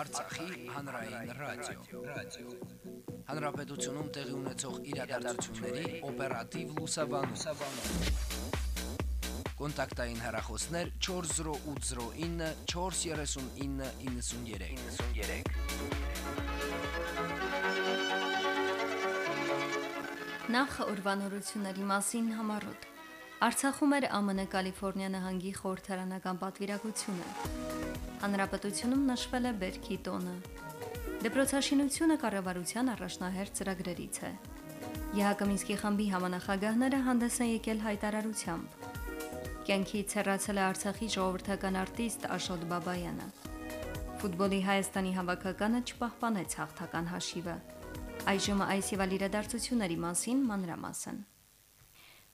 Արցախի հանրային ռադիո, ռադիո։ Հանրապետությունում տեղի ունեցող իրադարձությունների օպերատիվ լուսաբանում։ Կոնտակտային հեռախոսներ 40809 43993։ 93 Նախ ուրվանորությունների մասին համառոտ։ Արցախում էր ԱՄՆ Կալիֆոռնիա նահանգի խորհրդարանական պատվիրակությունը։ Հանրապետությունում նշվել է Բերքի տոնը։ Դեպրոցաշինությունը կառավարության առաջնահերթ ծրագրերից է։ ԵՀԿ Մինսկի խմբի համանախագահները հանդես են եկել հայտարարությամբ։ Կյանքից հեռացել է Արցախի ժողովրդական արտիստ Աշոտ Բաբայանը։ Ֆուտբոլի Հայաստանի հավաքականը չպահպանեց հաղթական հաշիվը։ Այժմ այս եւ այլ իրադարձությունների մասին մանրամասն։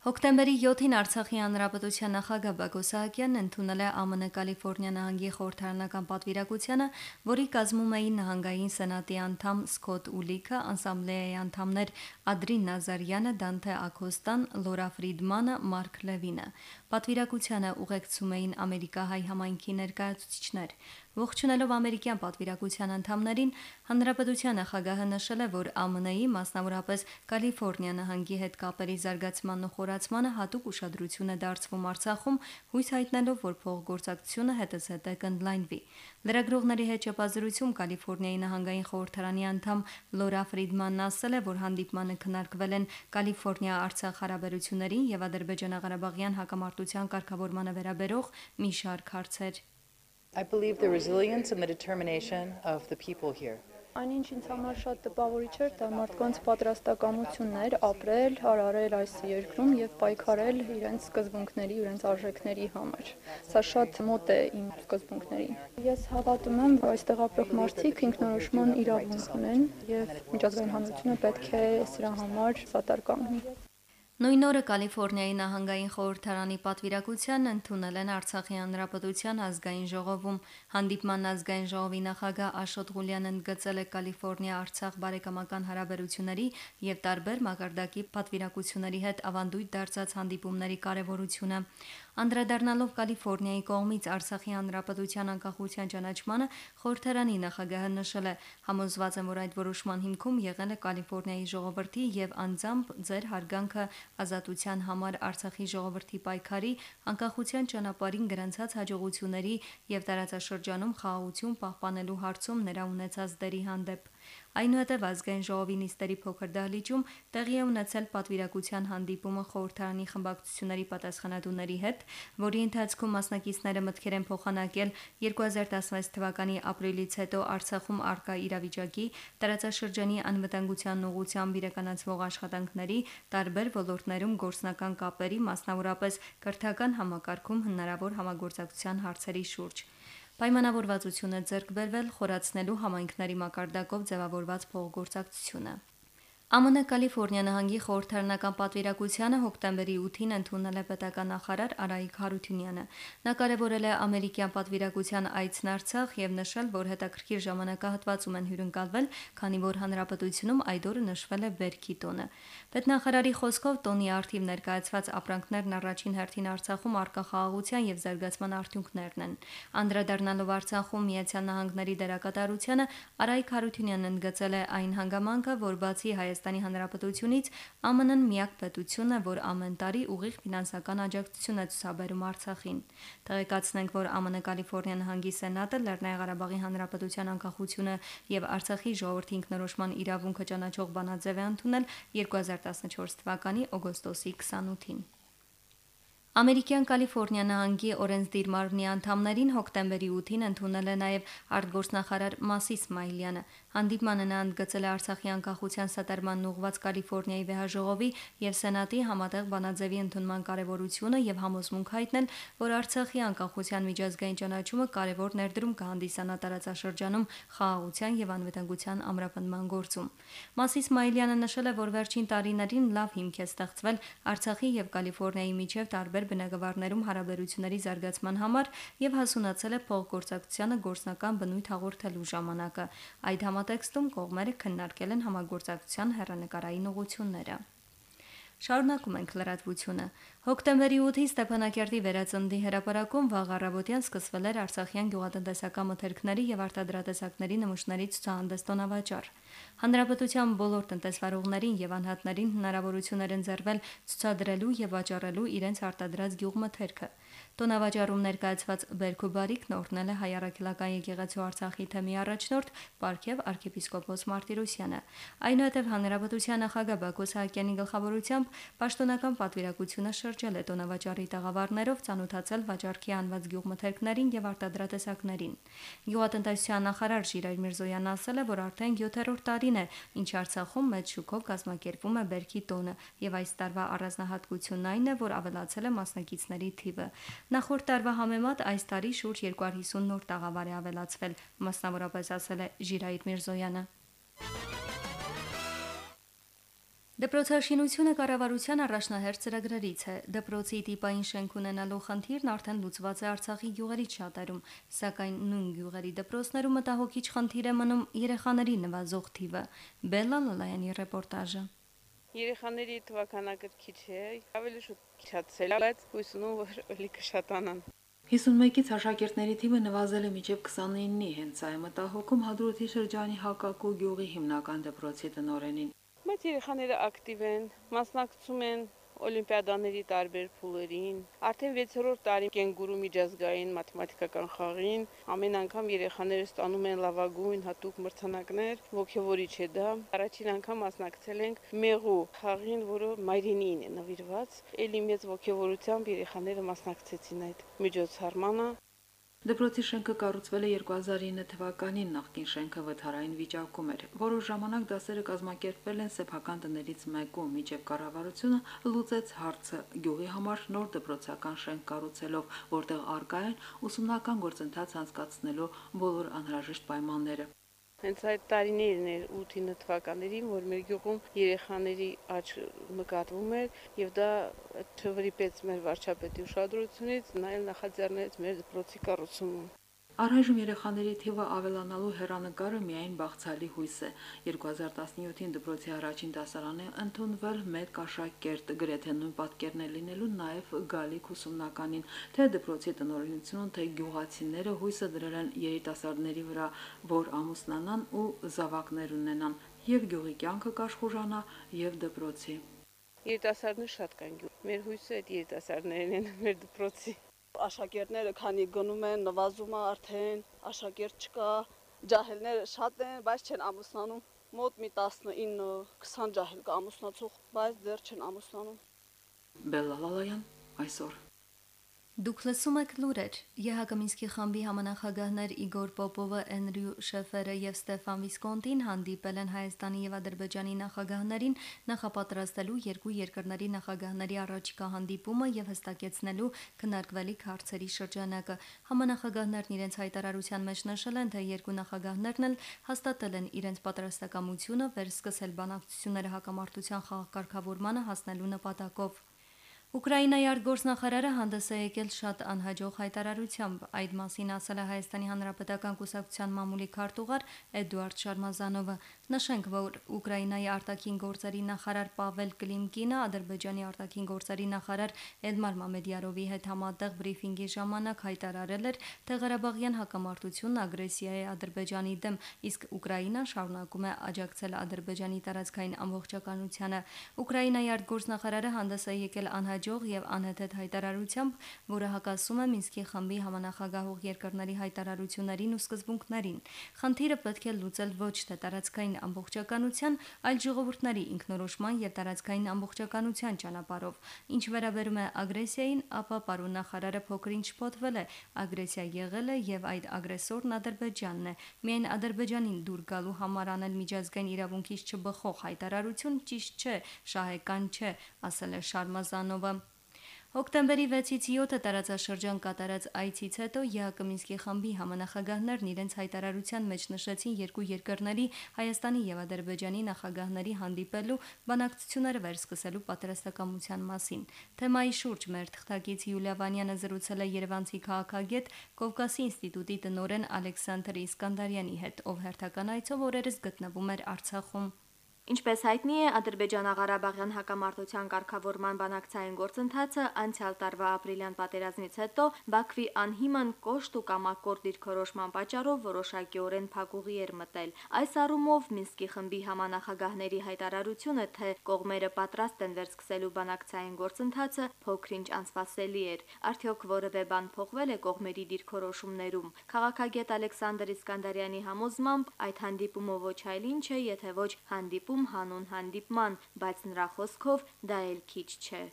Հոկտեմբերի 7-ին Արցախի հանրապետության նախագահ Բակո Սահակյանն ընդունել է ԱՄՆ Կալիֆոռնիա նահանգի խորհրդարանական պատվիրակությանը, որի կազմում էին նահանգային սենատի անդամ Սկոտ Ուլիքը, անսամբլեայի անդամներ Ադրին Նազարյանը, Դանթե Ակոստան, Լորա Ֆրիդմանը, Մարկ Լևինը։ Պատվիրակությանը ուղեկցում էին ամերիկահայ համայնքի ներկայացուցիչներ։ Ողջունելով ամերիկյան պատվիրակության անդամներին, հանրապետության նախագահը նշել է, որ ԱՄՆ-ի, մասնավորապես Կալիֆոռնիա նահանգի հետ կապերի զարգացմանն ու խորացմանը հատուկ ուշադրություն է դարձվում Արցախում, հույս հայտնելով, որ փոխգործակցությունը հետզհետե կընդլայնվի։ Լրագրողների հետ ճեպազրույցում Կալիֆոռնիայի նահանգային խորհրդարանի անդամ Լորա Ֆրիդմանն ասել է, որ հանդիպմանը քննարկվել են Կալիֆոռնիա-Արցախ հարաբերություններին եւ Ադրբեջան-Ղարաբաղյան հակամարտության կարգավորմանը վերաբերող մի շարք հարցեր։ I believe the resilience and the determination of the people here. Այնինչ ինձ համար շատ տպավորիչ էր դա մարդկանց պատրաստակամությունն էր ապրել, հարարել այս երկրում եւ պայքարել իրենց սկզբունքների, իրենց արժեքների համար։ Սա շատ մոտ է իմ սկզբունքներին։ Ես հավատում եմ, որ այստեղ ապրող մարդիկ ինքնորոշման իրավունք ունեն եւ միջազգային հանրությունը պետք է սրա համար սատար կանգնի։ Նույն օրը Կալիֆոռնիայի նահանգային խորհրդարանի պատվիրակությանն ընդունել են Արցախի հանրապետության ազգային ժողովում։ Հանդիպման ազգային ժողովի նախագահ Աշոտ Ղուլյանն ընդգծել է Կալիֆոռնիա-Արցախ բարեկամական հարաբերությունների եւ տարբեր մակարդակի պատվիրակությունների հետ ավանդույթ դարձած հանդիպումների կարեւորությունը։ Անդրադառնալով Կալիֆոռնիայի կողմից Արցախի հանրապետության անկախության ճանաչմանը, խորհրդարանի նախագահը նշել է. համոզված եմ, որ այդ որոշման հիմքում եղել է Կալիֆոռնիայի ժողովրդի եւ անձամբ ձեր հարգանքը ազատության համար Արցախի ժողովրդի պայքարի, անկախության ճանապարհին գրանցած հաջողությունների եւ տարածաշրջանում խաղաղություն պահպանելու հարցում նրա ունեցած դերի հանդեպ։ Այնուհետև ազգային ժողովի նիստերի փոքր դահլիճում տեղի է ունեցել պատվիրակության հանդիպումը խորհրդարանի խմբակցությունների պատասխանատուների հետ, որի ընթացքում մասնակիցները մտքեր են փոխանակել 2016 թվականի ապրիլից հետո Արցախում արկա իրավիճակի, տարածաշրջանի անվտանգության ուղղությամբ իրականացվող աշխատանքների, տարբեր ոլորտներում գործնական կապերի, մասնավորապես կրթական համակարգում հնարավոր համագործակցության հարցերի շուրջ։ Պայմանավորվածություն է ձեռք բերվել խորացնելու համայնքների մակարդակով ձևավորված փոխգործակցությունը։ ԱՄՆ Կալիֆոռնիա նահանգի խորհրդարանական պատվիրակությանը հոկտեմբերի 8-ին ընդունել է պետական նախարար Արայիկ Հարությունյանը։ Նա կարևորել է ամերիկյան պատվիրակության այցն Արցախ եւ նշել, որ հետաքրքիր ժամանակահատվածում են հյուրընկալվել, քանի որ հանրապետությունում այդ օրը նշվել է Բերքի տոնը։ Պետնախարարի խոսքով տոնի արդիվ ներկայացված ապրանքներն առաջին հերթին Արցախում արկա խաղաղության եւ զարգացման արդյունքներն են։ Անդրադառնալով Արցախում Միացյալ Նահանգների դերակատարությանը Արայիկ Հարությունյանն ընդգծել է այն հանգամանքը, որ բացի հայ Հայաստանի Հանրապետությունից ԱՄՆ-ն միակ պետությունն է, որ ամեն տարի ուղիղ ֆինանսական աջակցություն է ցուցաբերում Արցախին։ Տեղեկացնենք, որ ԱՄՆ Կալիֆոռնիա նահանգի Սենատը Լեռնային Ղարաբաղի Հանրապետության անկախությունը եւ Արցախի ժողովրդի ինքնորոշման իրավունքը ճանաչող բանաձև է ընդունել 2014 թվականի օգոստոսի 28-ին։ Ամերիկյան Կալիֆոռնիա նահանգի օրենսդիր մարմնի անդամներին հոկտեմբերի 8-ին ընդունել է նաև արտգործնախարար Մասիս Մայլյանը։ Հանդիպմանը նա ընդգծել է Արցախի անկախության սատարման ուղղված Կալիֆոռնիայի վեհաժողովի եւ Սենատի համատեղ բանաձևի ընդունման կարեւորությունը եւ համոզմունք հայտնել, որ Արցախի անկախության միջազգային ճանաչումը կարևոր ներդրում կհանդիսանա տարածաշրջանում խաղաղության եւ անվտանգության ամրապնդման գործում։ Մասիս Մայլյանը նշել է, որ վերջին տարիներին լավ հիմք է ստեղծվել Արցախի եւ Կալիֆոռնիայի միջև տարբեր բնակավարներում հարաբերությունների զարգացման համար եւ հասունացել է փոխգործակցությանը գործնական բնույթ հաղորդելու ժամանակը։ Այդ համատեքստում կողմերը քննարկել են համագործակցության հերանեկարային ուղղությունները։ Շարունակում ենք լրատվությունը։ Հոկտեմբերի 8-ին Ստեփանակերտի վերածնդի հրապարակում վաղ առավոտյան սկսվել էր Արցախյան գյուղատնտեսական մթերքների եւ արտադրատեսակների նմուշների ցուցահանդես տոնավաճառ։ Հանրապետության բոլոր տնտեսվարողներին եւ անհատներին հնարավորություն էր ընձեռվել ցուցադրելու եւ վաճառելու իրենց արտադրած գյուղմթերքը։ Տոնավաճառում ներկայացված Բերքու բարիկն օրհնել է հայ առաքելական եկեղեցու Արցախի թեմի առաջնորդ Պարքև arczepiskopos Մարտիրոսյանը։ Այնուհետև հանրապետության նախագահ Բակո Սահակյանի գլխավորությամբ պաշտոնական պատվիրակությունը շրջել է տոնավաճառի տաղավարներով ցանոթացել վաճառքի անված գյուղմթերքներին եւ արտադրատեսակներին։ Գյուղատնտեսության նախարար Ժիրայր Միրզոյանն ասել է, որ արդեն 7-րդ տարին է, ինչ Արցախում մեծ շուկով կազմակերպվում է Բերքի տոնը եւ այս տարվա առանձնահատկությունն այն է, որ ավելացել է մասնակիցների թիվը։ Նախորդ տարվա համեմատ այս տարի շուրջ 250 նոր տաղավար է ավելացվել, մասնավորապես ասել է Ժիրայր Միրզոյանը։ Դպրոցաշինությունը կառավարության առաջնահերթ ծրագրերից է։ Դպրոցի տիպային շենք ունենալու խնդիրն արդեն լուծված է Արցախի գյուղերից շատերում, սակայն նույն գյուղերի դպրոցներում մտահոգիչ խնդիր է մնում երեխաների նվազող թիվը։ Բելլա Լալայանի ռեպորտաժը։ Երեխաների թվականակը քիչ է, ավելի շուտ քիչացել, բայց հույս ունեմ, որ ելի կշատանան։ 51-ից աշակերտների թիվը նվազել է մինչև 29-ի, հենց այ մտահոգում Հադրութի շրջանի Հակակու գյուղի հիմնական դպրոցի տնօրենին։ Բայց երեխաները ակտիվ են, մասնակցում են օլիմպիադաների տարբեր փուլերին։ Արդեն 6-րդ տարի կենգուրու միջազգային մաթեմատիկական խաղին ամեն անգամ երեխաները ստանում են լավագույն հատուկ մրցանակներ, ողջավորիչ է դա։ Առաջին անգամ մասնակցել ենք մեղու խաղին, որը մայրենին է նվիրված։ Էլի մեծ ողջավորությամբ երեխաները մասնակցեցին այդ միջոցառմանը։ Դպրոցի շենքը կառուցվել է 2009 թվականին, նախկին շենքը վթարային վիճակում էր։ Որոշ ժամանակ դասերը կազմակերպվել են սեփական տներից մեկում, միջև կառավարությունը լուծեց հարցը գյուղի համար նոր դպրոցական շենք կառուցելով, որտեղ արկա են ուսումնական գործընթաց անցկացնելու բոլոր անհրաժեշտ պայմանները։ Հենց այդ տարիներն էր 8-9 թվականներին, որ մեր գյուղում երեխաների աճ նկատվում էր եւ դա չվրիպեց մեր վարչապետի ուշադրությունից, նայել նախաձեռնեց մեր դպրոցի կառուցումը։ Առայժմ երեխաների թիվը ավելանալու հերանեկարը միայն բացալի հույս է։ 2017-ին դպրոցի առաջին դասարանը ընդունվել մեկ աշակերտ, գրեթե նույն պատկերն է լինելու նաև գալիք ուսումնականին, թե դպրոցի տնօրինությունն, թե գյուղացիները հույսը դրել են երիտասարդների վրա, որ ամուսնանան ու զավակներ ունենան, եւ գյուղի կյանքը կաշխուժանա, եւ դպրոցի։ Երիտասարդներ շատ կան գյուղ։ Մեր հույսը այդ երիտասարդներն են մեր դպրոցի աշակերտները քանի գնում են, նվազում է արդեն, աշակերտ չկա, ջահելները շատ են, բայց չեն ամուսնանում։ Մոտ մի 19-20 ջահել կա ամուսնացող, բայց դեռ չեն ամուսնանում։ Բելլալալայան այսօր Դուք լսում եք լուրեր։ ԵՀԿ Մինսկի խմբի համանախագահներ Իգոր Պոպովը, Էնրյու Շեֆերը եւ Ստեֆան Վիսկոնտին հանդիպել են Հայաստանի եւ Ադրբեջանի նախագահներին նախապատրաստելու երկու երկրների նախագահների առաջիկա հանդիպումը եւ հստակեցնելու քննարկվելիք հարցերի շրջանակը։ Համանախագահներն իրենց հայտարարության մեջ նշել են, թե երկու նախագահներն էլ հաստատել են իրենց պատրաստակամությունը վերսկսել բանակցությունները հակամարտության խաղակարգավորմանը հասնելու նպատակով։ Ուկրաինայի արտգործնախարարը հանդես է եկել շատ անհաջող հայտարարությամբ։ Այդ մասին ասել է Հայաստանի Հանրապետական Կուսակցության մամուլի քարտուղար Էդուարդ Շարմազանովը։ Նշենք, որ Ուկրաինայի արտաքին գործերի նախարար Պավել Կլիմկինը Ադրբեջանի արտաքին գործերի նախարար Էլմար Մամեդյարովի հետ համատեղ բրիֆինգի ժամանակ հայտարարել էր, թե Ղարաբաղյան հակամարտությունն ագրեսիա է Ադրբեջանի դեմ, իսկ Ուկրաինան շարունակում է աջակցել Ադրբեջանի տարածքային ամբողջականությանը։ Ուկրաինայի արտգործնախարարը հանդես է եկել անհաջող հաջող եւ անհեթեթ հայտարարությամբ, որը հակասում է Մինսկի խմբի համանախագահող երկրների հայտարարություններին ու սկզբունքներին։ Խնդիրը պետք է լուծել ոչ թե տարածքային ամբողջականության, այլ ժողովուրդների ինքնորոշման եւ տարածքային ամբողջականության ճանապարհով։ Ինչ վերաբերում է ագրեսիային, ապա պարոն նախարարը փոքրինչ փոթվել է։ Ագրեսիա եղել է եւ այդ ագրեսորն Ադրբեջանն է։ Միայն Ադրբեջանին դուր գալու համար անել միջազգային իրավունքից չբխող հայտարարություն ճիշտ չէ, շահեկան չէ, ասել է Շարմազանովը։ Հոկտեմբերի 6-ից 7-ը տարածաշրջան կատարած այցից հետո ԵԱԿ Մինսկի խմբի համանախագահներն իրենց հայտարարության մեջ նշեցին երկու երկրների Հայաստանի եւ Ադրբեջանի նախագահների հանդիպելու բանակցությունները վերսկսելու պատրաստակամության մասին։ Թեմայի շուրջ մեր թղթակից Յուլիա Վանյանը զրուցել է Երևանցի քաղաքագետ Կովկասի ինստիտուտի տնօրեն Ալեքսանդր Իսկանդարյանի հետ, ով հերթական այցով օրերս գտնվում էր Արցախում։ Ինչպես հայտնի է, Ադրբեջանա-Ղարաբաղյան հակամարտության կարգավորման բանակցային գործընթացը անցյալ տարվա ապրիլյան պատերազմից հետո Բաքվի անհիմն կոշտ ու կամակոր դիրքորոշման պատճառով որոշակիորեն փակուղի էր մտել։ Այս առումով Մինսկի խմբի համանախագահների հայտարարությունը, թե կողմերը պատրաստ են վերսկսելու բանակցային գործընթացը, փոքրինչ անսպասելի էր։ Արդյոք որևէ բան փոխվել է կողմերի դիրքորոշումներում։ Քաղաքագետ Ալեքսանդր Իսկանդարյանի համոզմամբ այդ հանդիպումը ոչ այլ ինչ է, եթե ոչ հանդիպում հանդիպում հանուն հանդիպման, բայց նրա խոսքով դա էլ քիչ չէ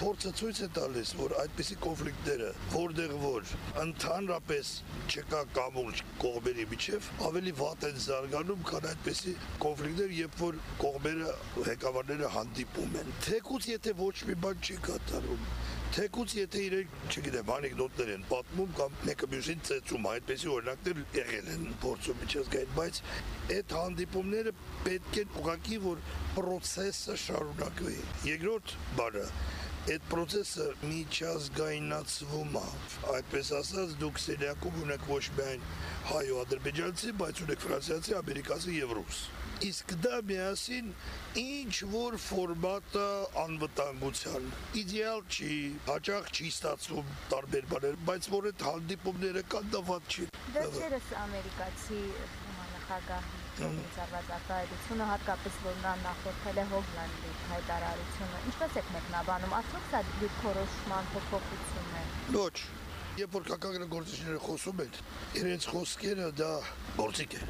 փորձը ցույց է տալիս, որ այդպիսի կոնֆլիկտները, որտեղ որ ընդհանրապես չկա կամուրջ կողմերի միջև, ավելի վատ են զարգանում, քան այդպիսի կոնֆլիկտներ, երբ որ կողմերը ղեկավարները հանդիպում են։ Թեկուց եթե ոչ մի բան չի կատարում, Թեկուց եթե իրենք, չգիտեմ, անեկդոտներ են պատմում կամ մեկը մյուսին ծեծում, այդպեսի օրինակներ եղել են փորձում միջազգային, բայց այդ հանդիպումները պետք է ուղղակի որ process-ը շարունակվի։ Երկրորդ բանը այդ process-ը միջազգայնացվում է։ Այդպես ասած, դուք սելյակում ունեք ոչ միայն հայ-ադրբեջանցի, բայց ունեք ֆրանսիացի, ամերիկացի եւ ռուս իսկ դա միասին ինչ որ ֆորմատը անվտանգության իդեալ չի, հաճախ չի ստացվում տարբեր բաներ, բայց որ այդ հանդիպումները կան դա ված չի։ Վերջերս ամերիկացի նախագահ ծառված արտահայտությունը հատկապես որ նա նախորդել է Հոգլանդի հայտարարությունը։ Ինչպես եք մեկնաբանում, արդյոք սա դիրքորոշման փոփոխություն է։ Ոչ, Երբ որ կակագործիչները խոսում են, իրենց խոսքերը դա գործիք է։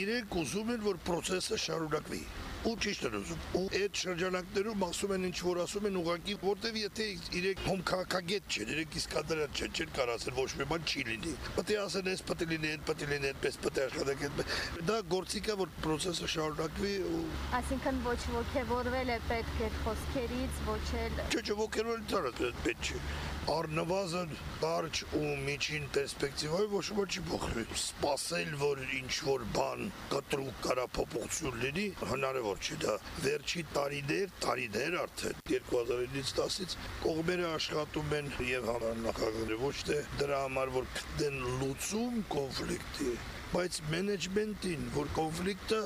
Իրենք ուզում են, որ process-ը շարունակվի ու ճիշտ են ուզում։ Ու այդ շրջանակներում ասում են ինչ որ ասում են ուղակի, որտեվ եթե իրենք հոմ քաղաքագետ չեն, իրենք իսկադրան չեն, չեն կարող ասել ոչ մի բան չի լինի։ Պետք է ասեն այս պետք է լինի, այդ պետք է լինի, այդպես պետք է աշխատենք։ Դա գործիք է, որ process-ը շարունակվի ու Այսինքն ոչ ոգևորվել է պետք է խոսքերից, ոչ էլ Չէ, չէ, ոգևորել դեռ պետք չէ առնվազն կարճ ու միջին պերսպեկտիվայով ոչ ոք չի փոխվի։ Սպասել, որ ինչ որ բան կտրուկ կարա փոփոխություն լինի, հնարավոր չի դա։ Վերջի տարիներ, տարիներ արդեն 2009-ից 10-ից կողմերը աշխատում են եւ համանախագահները ոչ թե դրա համար որ գտնեն լուծում կոնֆլիկտի, բայց մենեջմենտին, որ կոնֆլիկտը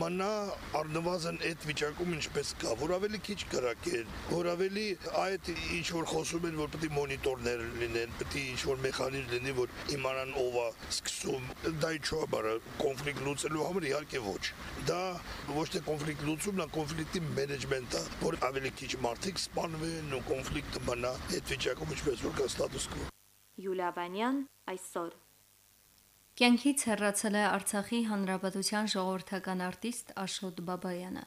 մնա առնվազն այդ վիճակում ինչպես կա, որ ավելի քիչ կրակեն, որ ավելի այդ ինչ որ խոսում են, որ պետք է մոնիտորներ լինեն, պետք է ինչ որ մեխանիզմ լինի, որ իմանան ով է սկսում, դա ինչու է բարը կոնֆլիկտ լուծելու համար իհարկե ոչ։ Դա ոչ թե կոնֆլիկտ լուծումն է, կոնֆլիկտի մենեջմենտը, որ ավելի քիչ մարդիկ սպանվեն ու կոնֆլիկտը մնա այդ վիճակում ինչպես որ կա ստատուս կվո։ Յուլիա Վանյան այսօր Կյանքից հեռացել է Արցախի հանրապետության ժողովրդական արտիստ Աշոտ Բաբայանը։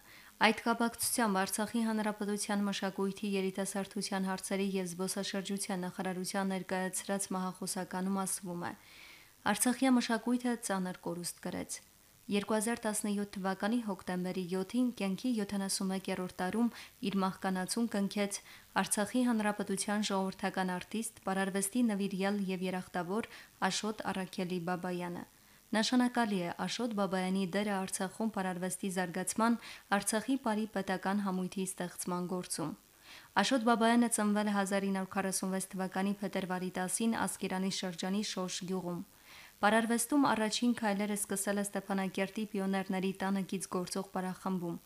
Այդ կապակցությամբ Արցախի հանրապետության մշակույթի երիտասարդության հարցերի եւ զբոսաշրջության նախարարության ներկայացրած մահախոսականում ասվում է. Արցախյա մշակույթը ծանր կորուստ կրեց։ 2017 թվականի հոկտեմբերի 7-ին կյանքի 71-րդ տարում իր մահկանացուն կնքեց Արցախի հանրապետության ժողովրդական արտիստ, պարարվեստի նվիրյալ եւ երախտավոր Աշոտ Արաքելի Բաբայանը։ Նշանակալի է Աշոտ Բաբայանի դերը Արցախում պարարվեստի զարգացման, Արցախի բարի պետական համույթի ստեղծման գործում։ Աշոտ Բաբայանը ծնվել է 1946 թվականի փետրվարի 10-ին Ասկերանի շրջանի Շոշ գյուղում։ Պարարվեստում առաջին քայլերը սկսել է Ստեփանակերտի պիոներների տանը գից գործող պարախմբում։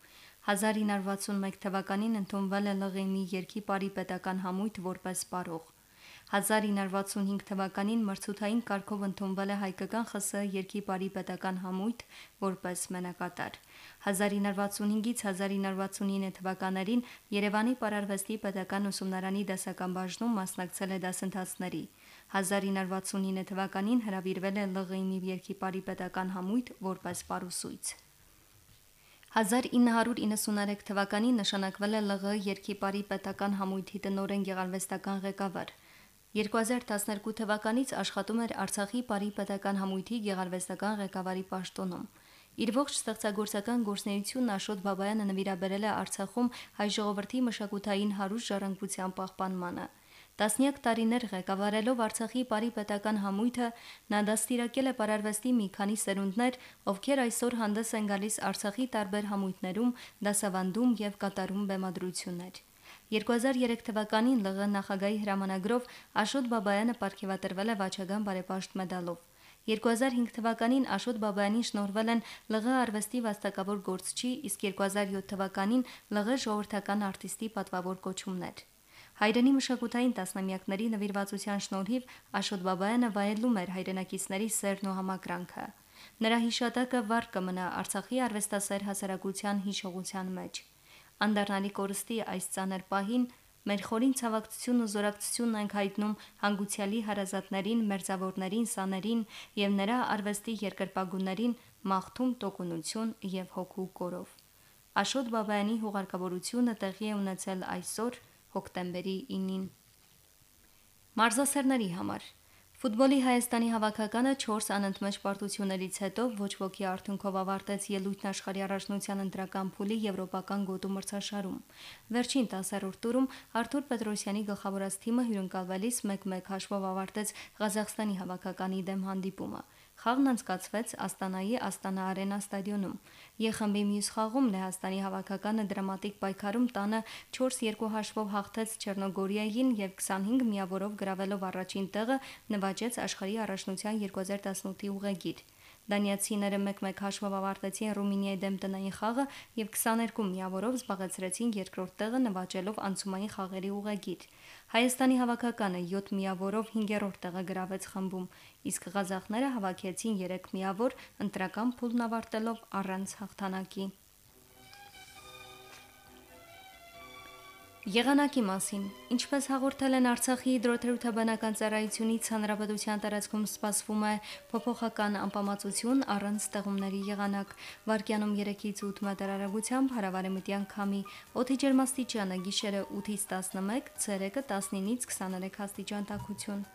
1961 թվականին ընդունվել է ԼՂՄ երկի բարի պետական համույթ որպես պարող։ 1965 թվականին մրցութային կարգով ընդունվել է հայկական ԽՍՀ երկի բարի պետական համույթ որպես մենակատար։ 1965-ից 1969 թվականներին Երևանի Պարարվեստի պետական ուսումնարանի դասական բաժնում մասնակցել է դասընթացների։ 1969 թվականին հրավիրվել է ԼՂԻՄ երկիպարի պետական համույթ որպես պարուսույց։ 1993 թվականին նշանակվել է ԼՂ երկիպարի պետական համույթի տնօրեն գեղարվեստական ղեկավար։ 2012 թվականից աշխատում էր Արցախի Պարի պետական համույթի գեղարվեստական ղեկավարի պաշտոնում։ Իր ողջ ստեղծագործական գործունեությունն Աշոտ Բաբայանը նվիրաբերել է Արցախում հայ ժողովրդի մշակութային հարուստ ժառանգության պահպանմանը։ Տասնյակ տարիներ ղեկավարելով Արցախի Պարի պետական համույթը նա դաստիարակել է պարարվեստի մի քանի սերունդներ, ովքեր այսօր հանդես են գալիս Արցախի տարբեր համույթներում, դասավանդում եւ կատարում բեմադրություններ։ 2003 թվականին ԼՂ նախագահի հրամանագրով Աշոտ Բաբայանը ապարգևատրվել է Վաչագան բարեպաշտ մեդալով։ 2005 թվականին Աշոտ Բաբայանին շնորհվել են ԼՂ արվեստի վաստակավոր գործչի, իսկ 2007 թվականին ԼՂ ժողովրդական արտիստի պատվավոր կոչումներ։ Հայրենի մշակութային տասնամյակների նվիրվածության շնորհիվ Աշոտ Բաբայանը վայելում էր հայրենակիցների սերն ու համակրանքը։ Նրա հիշատակը վառ կմնա Արցախի արվեստասեր հասարակության հիշողության մեջ։ Անդառնալի կորստի այս ցաներ պահին Մեր խորին ցավակցությունն ու զորակցությունն ենք հայտնում հանգուցյալի հարազատներին, մերձավորներին, սաներին եւ նրա արվեստի երկրպագուներին մաղթում տոկունություն եւ հոգու կորով։ Աշոտ Բաբայանի հուղարկավորությունը տեղի է ունեցել այսօր հոկտեմբերի 9-ին։ Մարզասերների համար. Ֆուտբոլի Հայաստանի հավաքականը 4 անընդմեջ պարտություններից հետո ոչ ոքի արդյունքով ավարտեց ելույթն աշխարհի առաջնության ընտրական փուլի եվրոպական գոտու մրցաշարում։ Վերջին 10-րդ տուրում Արթուր Պետրոսյանի գլխավորած թիմը հյուրընկալվելիս 1-1 հաշվով ավարտեց Ղազախստանի հավաքականի դեմ հանդիպումը։ Խաղն անցկացվեց Աստանայի Աստանա Արենա ստադիոնում։ Ե-խմբի մյուս խաղում Լեհաստանի հավաքականը դրամատիկ պայքարում տանը 4-2 հաշվով հաղթեց Չեռնոգորիային եւ 25 միավորով գրավելով առաջին տեղը նվաճեց աշխարհի առաջնության 2018-ի ուղեգիր։ Դանիացիները 1-1 հաշվով ավարտեցին Ռումինիայի դեմ տնային խաղը եւ 22 միավորով զբաղեցրեցին երկրորդ տեղը նվաճելով անցումային խաղերի ուղեգիր։ Հայաստանի հավաքականը 7 միավորով 5-րդ տեղը գրավեց խմբում, իսկ ղազախները հավաքեցին 3 միավոր, ընտրական փուլն ավարտելով առանց հաղթանակի։ Եղանակի մասին. Ինչպես հաղորդել են Արցախի հիդրոթերապևտաբանական ծառայությունից, հանրապետության տարածքում սպասվում է փոփոխական անպամացություն առանց ստեղումների եղանակ։ Վարկյանում 3-ից 8 մետր արագությամբ հարավարեմտյան քամի։ Օդի ջերմաստիճանը գիշերը 8-ից 11, ցերեկը 19-ից 23 աստիճան տաքություն։